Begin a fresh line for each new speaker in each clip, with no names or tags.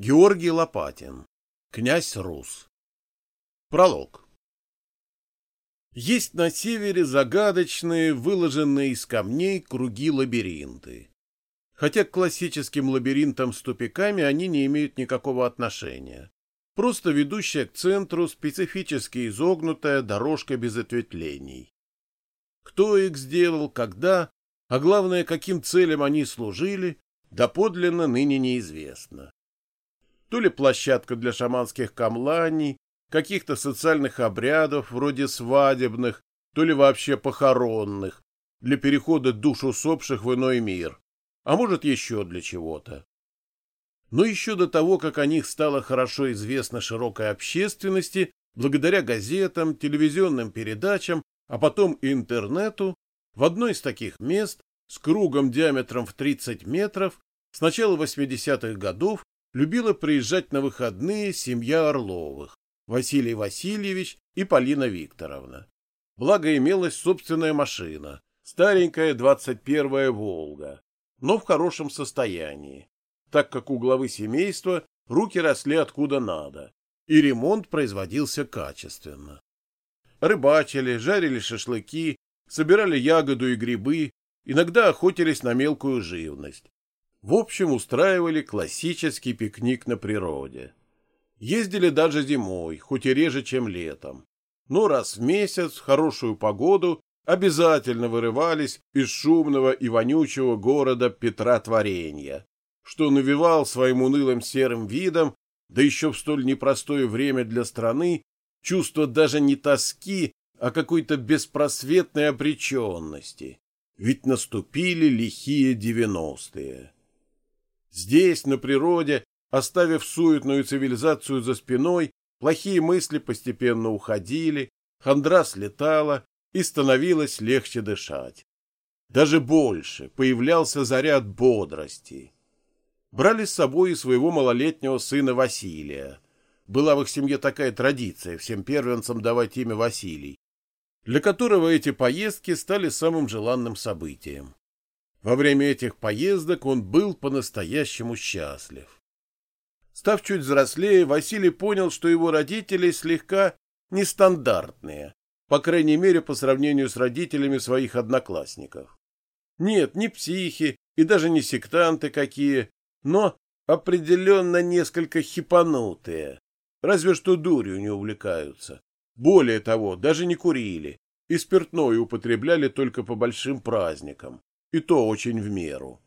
Георгий Лопатин. Князь Рус. Пролог. Есть на севере загадочные, выложенные из камней круги-лабиринты. Хотя к классическим лабиринтам с тупиками они не имеют никакого отношения. Просто ведущая к центру специфически изогнутая дорожка без ответвлений. Кто их сделал, когда, а главное, каким целям они служили, доподлинно ныне неизвестно то ли площадка для шаманских камланий, каких-то социальных обрядов, вроде свадебных, то ли вообще похоронных, для перехода душ усопших в иной мир, а может еще для чего-то. Но еще до того, как о них стало хорошо известно широкой общественности, благодаря газетам, телевизионным передачам, а потом и интернету, в одно из таких мест с кругом диаметром в 30 метров с начала 80-х годов любила приезжать на выходные семья Орловых, Василий Васильевич и Полина Викторовна. Благо имелась собственная машина, старенькая 21-я «Волга», но в хорошем состоянии, так как у главы семейства руки росли откуда надо, и ремонт производился качественно. Рыбачили, жарили шашлыки, собирали ягоду и грибы, иногда охотились на мелкую живность, в общем, устраивали классический пикник на природе. Ездили даже зимой, хоть и реже, чем летом. Но раз в месяц, в хорошую погоду, обязательно вырывались из шумного и вонючего города Петра Творенья, что навевал своим унылым серым видом, да еще в столь непростое время для страны, чувство даже не тоски, а какой-то беспросветной обреченности. Ведь наступили лихие девяностые. Здесь, на природе, оставив суетную цивилизацию за спиной, плохие мысли постепенно уходили, хандра слетала и становилось легче дышать. Даже больше появлялся заряд бодрости. Брали с собой и своего малолетнего сына Василия. Была в их семье такая традиция всем первенцам давать имя Василий, для которого эти поездки стали самым желанным событием. Во время этих поездок он был по-настоящему счастлив. Став чуть взрослее, Василий понял, что его родители слегка нестандартные, по крайней мере, по сравнению с родителями своих одноклассников. Нет, не психи и даже не сектанты какие, но определенно несколько хипанутые, разве что дурью не увлекаются. Более того, даже не курили и спиртное употребляли только по большим праздникам и то очень в меру.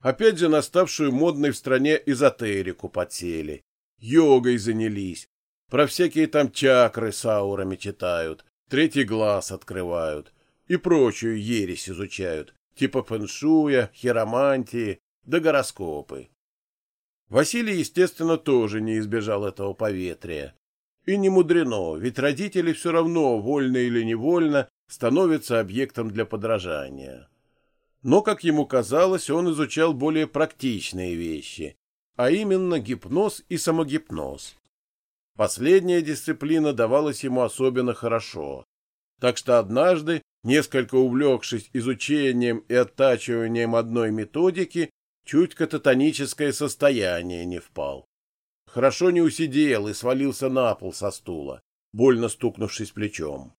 Опять же наставшую модной в стране эзотерику подсели, йогой занялись, про всякие там чакры с аурами читают, третий глаз открывают и прочую ересь изучают, типа фэншуя, хиромантии да гороскопы. Василий, естественно, тоже не избежал этого поветрия. И не мудрено, ведь родители все равно, вольно или невольно, становятся объектом для подражания но, как ему казалось, он изучал более практичные вещи, а именно гипноз и самогипноз. Последняя дисциплина давалась ему особенно хорошо, так что однажды, несколько увлекшись изучением и оттачиванием одной методики, чуть кататоническое состояние не впал. Хорошо не усидел и свалился на пол со стула, больно стукнувшись плечом.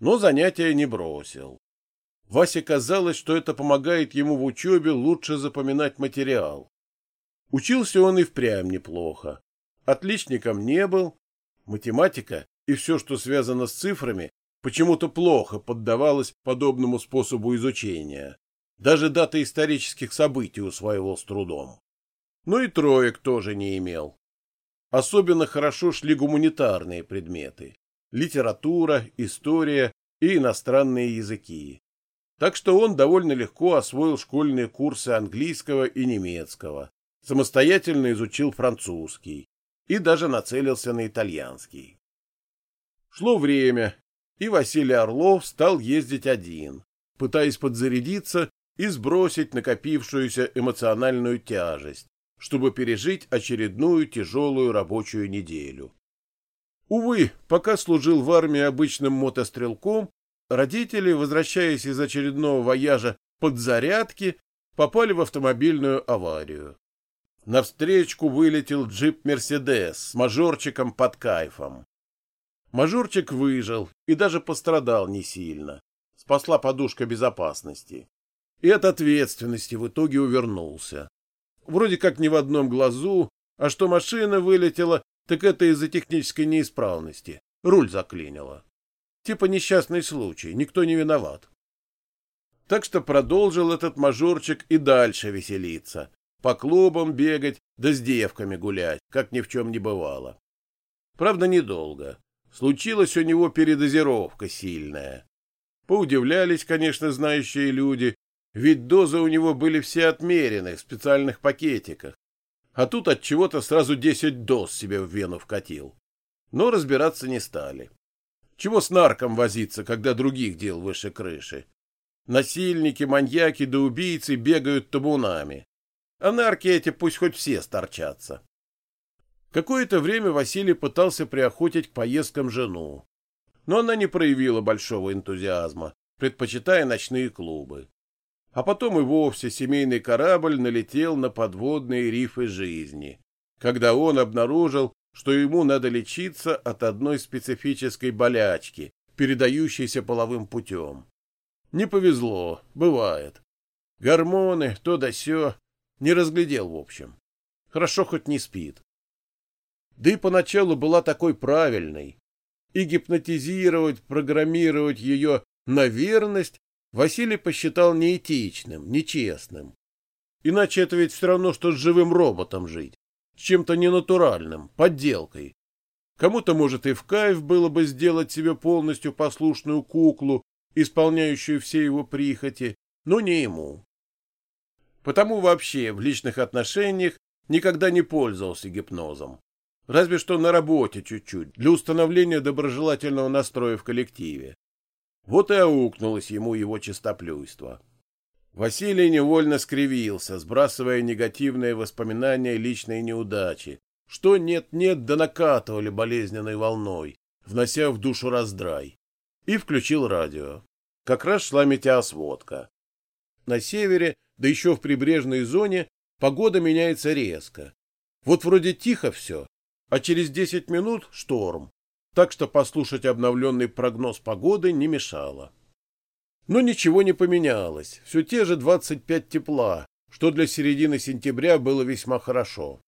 Но занятия не бросил. Васе казалось, что это помогает ему в учебе лучше запоминать материал. Учился он и впрямь неплохо. Отличником не был. Математика и все, что связано с цифрами, почему-то плохо поддавалось подобному способу изучения. Даже даты исторических событий усваивал с трудом. Но и троек тоже не имел. Особенно хорошо шли гуманитарные предметы – литература, история и иностранные языки так что он довольно легко освоил школьные курсы английского и немецкого, самостоятельно изучил французский и даже нацелился на итальянский. Шло время, и Василий Орлов стал ездить один, пытаясь подзарядиться и сбросить накопившуюся эмоциональную тяжесть, чтобы пережить очередную тяжелую рабочую неделю. Увы, пока служил в армии обычным мотострелком, Родители, возвращаясь из очередного вояжа под зарядки, попали в автомобильную аварию. Навстречку вылетел джип «Мерседес» с мажорчиком под кайфом. Мажорчик выжил и даже пострадал не сильно. Спасла подушка безопасности. И от ответственности в итоге увернулся. Вроде как не в одном глазу, а что машина вылетела, так это из-за технической неисправности. Руль заклинило. Типа несчастный случай, никто не виноват. Так что продолжил этот мажорчик и дальше веселиться, по клубам бегать, да с девками гулять, как ни в чем не бывало. Правда, недолго. Случилась у него передозировка сильная. Поудивлялись, конечно, знающие люди, ведь дозы у него были все отмерены в специальных пакетиках. А тут от чего-то сразу 10 доз себе в вену вкатил. Но разбираться не стали. Чего с нарком возиться, когда других дел выше крыши? Насильники, маньяки да убийцы бегают табунами. А нарки эти пусть хоть все сторчатся. Какое-то время Василий пытался приохотить к поездкам жену. Но она не проявила большого энтузиазма, предпочитая ночные клубы. А потом и вовсе семейный корабль налетел на подводные рифы жизни, когда он обнаружил, что ему надо лечиться от одной специфической болячки, передающейся половым путем. Не повезло, бывает. Гормоны, то да сё, не разглядел в общем. Хорошо хоть не спит. Да и поначалу была такой правильной. И гипнотизировать, программировать ее на верность Василий посчитал неэтичным, нечестным. Иначе это ведь все равно, что с живым роботом жить, чем-то ненатуральным, подделкой. Кому-то, может, и в кайф было бы сделать себе полностью послушную куклу, исполняющую все его прихоти, но не ему. Потому вообще в личных отношениях никогда не пользовался гипнозом. Разве что на работе чуть-чуть, для установления доброжелательного настроя в коллективе. Вот и аукнулось ему его чистоплюйство. Василий невольно скривился, сбрасывая негативные воспоминания личной неудачи, что нет-нет да накатывали болезненной волной, внося в душу раздрай, и включил радио. Как раз шла метеосводка. На севере, да еще в прибрежной зоне, погода меняется резко. Вот вроде тихо все, а через 10 минут шторм, так что послушать обновленный прогноз погоды не мешало. Но ничего не поменялось, все те же 25 тепла, что для середины сентября было весьма хорошо.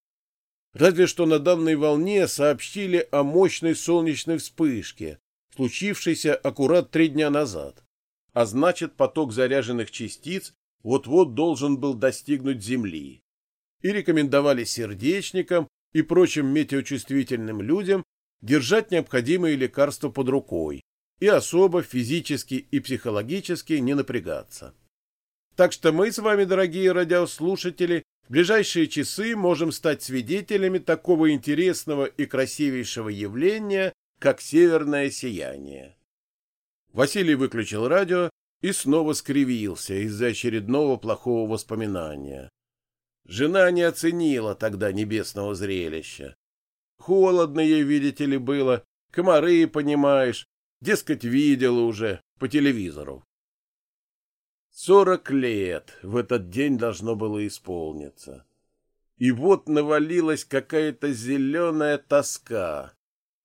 Разве что на данной волне сообщили о мощной солнечной вспышке, случившейся аккурат три дня назад. А значит, поток заряженных частиц вот-вот должен был достигнуть Земли. И рекомендовали сердечникам и прочим метеочувствительным людям держать необходимые лекарства под рукой и особо физически и психологически не напрягаться. Так что мы с вами, дорогие радиослушатели, в ближайшие часы можем стать свидетелями такого интересного и красивейшего явления, как северное сияние. Василий выключил радио и снова скривился из-за очередного плохого воспоминания. Жена не оценила тогда небесного зрелища. Холодно ей, видите ли, было, комары, понимаешь, дескать, видела уже по телевизору. Сорок лет в этот день должно было исполниться. И вот навалилась какая-то зеленая тоска.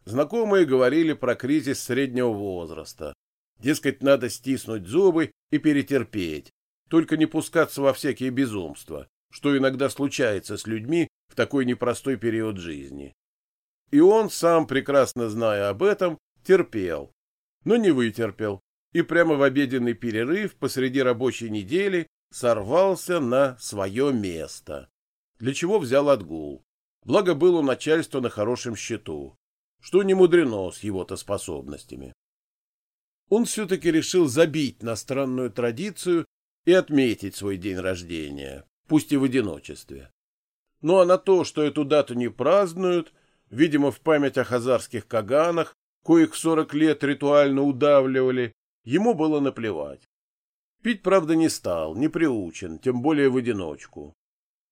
Знакомые говорили про кризис среднего возраста. Дескать, надо стиснуть зубы и перетерпеть, только не пускаться во всякие безумства, что иногда случается с людьми в такой непростой период жизни. И он, сам прекрасно зная об этом, терпел, но не вытерпел, и прямо в обеденный перерыв посреди рабочей недели сорвался на свое место, для чего взял отгул. Благо было начальство на хорошем счету, что не мудрено с его-то способностями. Он все-таки решил забить на странную традицию и отметить свой день рождения, пусть и в одиночестве. Ну а на то, что эту дату не празднуют, видимо, в память о хазарских каганах, коих сорок лет ритуально удавливали, ему было наплевать. Пить, правда, не стал, не приучен, тем более в одиночку.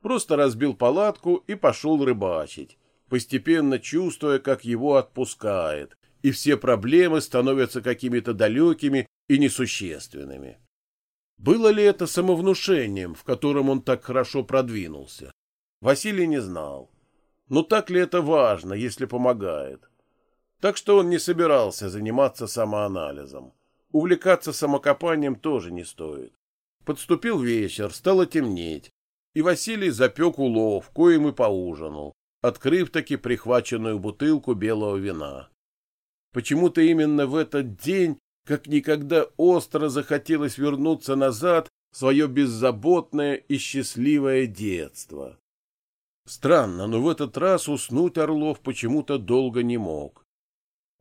Просто разбил палатку и пошел рыбачить, постепенно чувствуя, как его отпускает, и все проблемы становятся какими-то далекими и несущественными. Было ли это самовнушением, в котором он так хорошо продвинулся? Василий не знал. Но так ли это важно, если помогает? Так что он не собирался заниматься самоанализом. Увлекаться самокопанием тоже не стоит. Подступил вечер, стало темнеть, и Василий запек улов, коим и поужинал, открыв таки прихваченную бутылку белого вина. Почему-то именно в этот день как никогда остро захотелось вернуться назад в свое беззаботное и счастливое детство. Странно, но в этот раз уснуть Орлов почему-то долго не мог.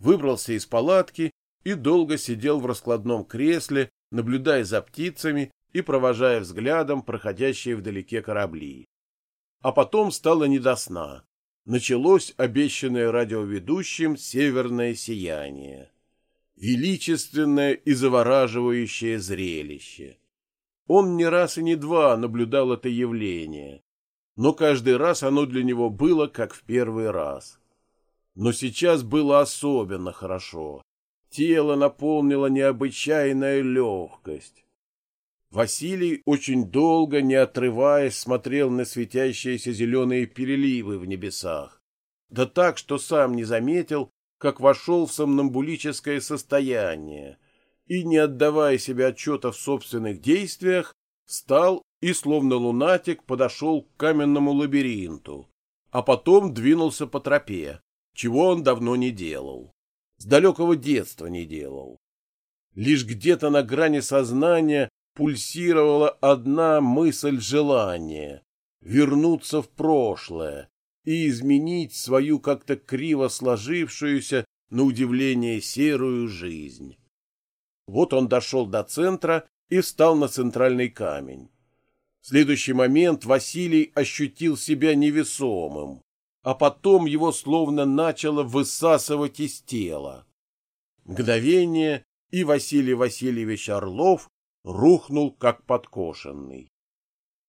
Выбрался из палатки и долго сидел в раскладном кресле, наблюдая за птицами и провожая взглядом проходящие вдалеке корабли. А потом стало не до сна. Началось обещанное радиоведущим северное сияние. Величественное и завораживающее зрелище. Он не раз и не два наблюдал это явление, но каждый раз оно для него было как в первый раз. Но сейчас было особенно хорошо. Тело наполнило необычайная легкость. Василий очень долго, не отрываясь, смотрел на светящиеся зеленые переливы в небесах. Да так, что сам не заметил, как вошел в сомнамбулическое состояние и, не отдавая себе отчета в собственных действиях, встал и, словно лунатик, подошел к каменному лабиринту, а потом двинулся по тропе, чего он давно не делал с далекого детства не делал. Лишь где-то на грани сознания пульсировала одна мысль желания — вернуться в прошлое и изменить свою как-то криво сложившуюся, на удивление, серую жизнь. Вот он дошел до центра и встал на центральный камень. В следующий момент Василий ощутил себя невесомым а потом его словно начало высасывать из тела. Мгновение, и Василий Васильевич Орлов рухнул, как подкошенный.